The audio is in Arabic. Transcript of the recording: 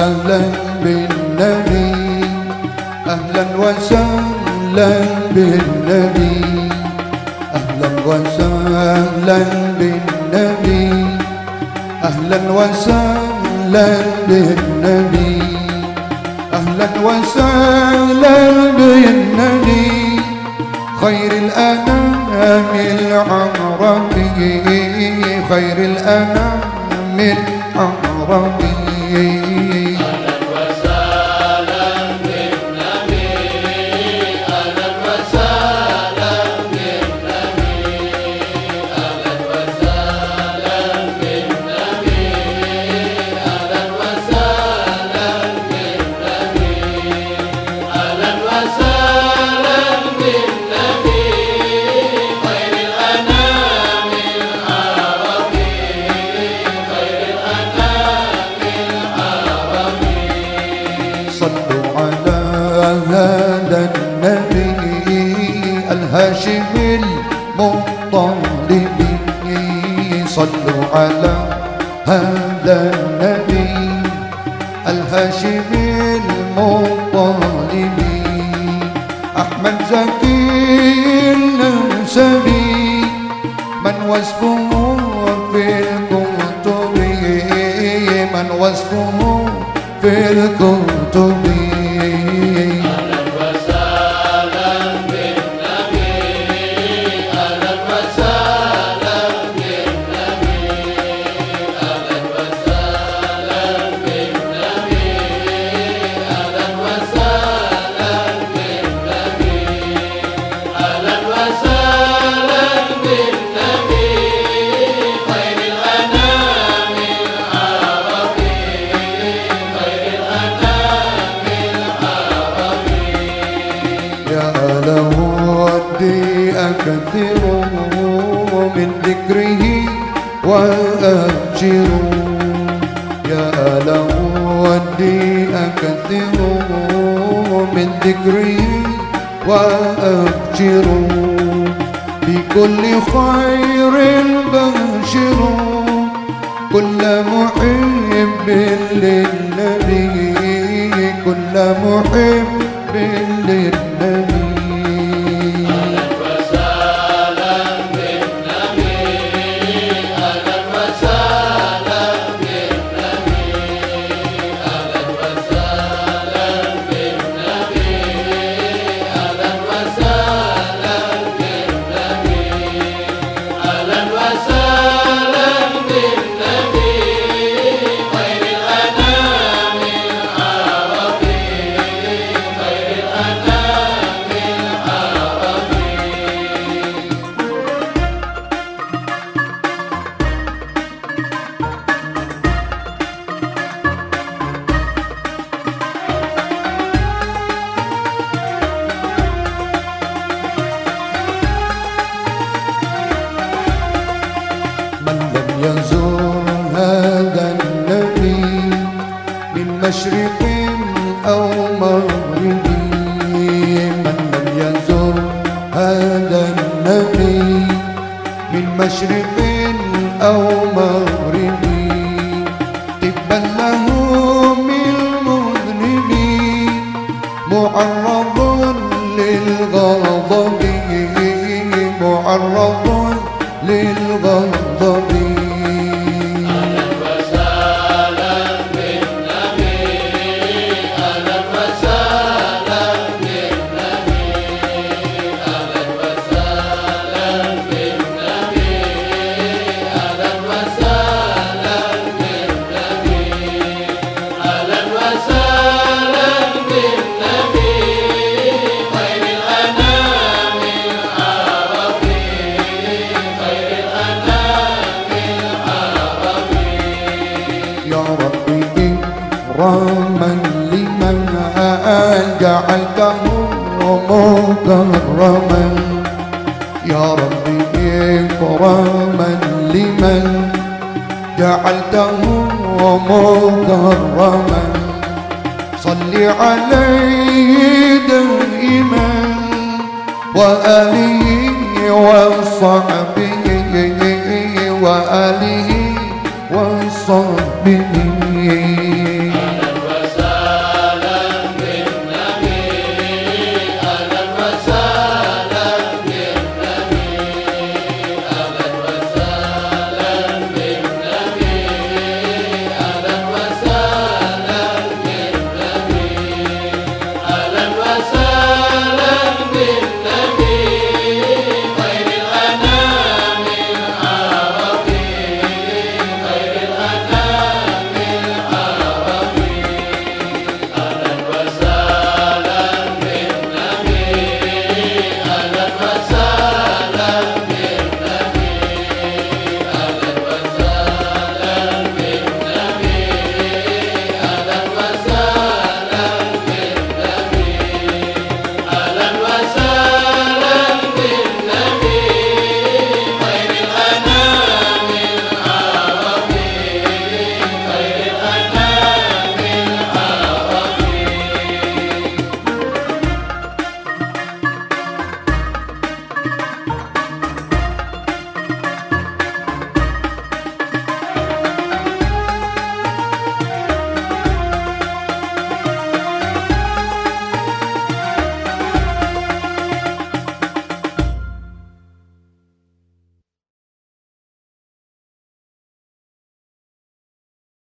وسهلا بالنبي. أهلا وسهلا بالنبي. أهلا وسهلا بالنبي. أهلا وسهلا بالنبي. أهلا وسهلا بالنبي. خير الأنام العربي. خير الأنام العربي. الهاشم المطلب صلوا على هذا النبي. الهاشم المطلب أحمد زكي النسبي. من وصفه في الكتب؟ من وصفه في الكتب؟ أكثر من ذكره وأجر. يا له ودي أكثر من ذكره وأجر. بكل خير بشر. كل محب للنبي. كل محب للنبي. من لم يزور هذا النبي من مشرق أو مغرب. من لم يزور هذا النبي من مشرق أو مغرب. تبا له من مذنب معرض للغضب. معرض للغضب لمن جعلته مكرما يا ربي إكراما لمن جعلته مكرما صل عليه دائما وآله وصحبه وآله وصحبه Saraswati.